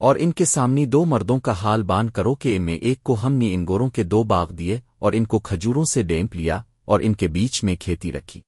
اور ان کے سامنے دو مردوں کا حال بان کرو کہ ان میں ایک کو ہم نے ان گوروں کے دو باغ دیے اور ان کو کھجوروں سے ڈیمپ لیا اور ان کے بیچ میں کھیتی رکھی۔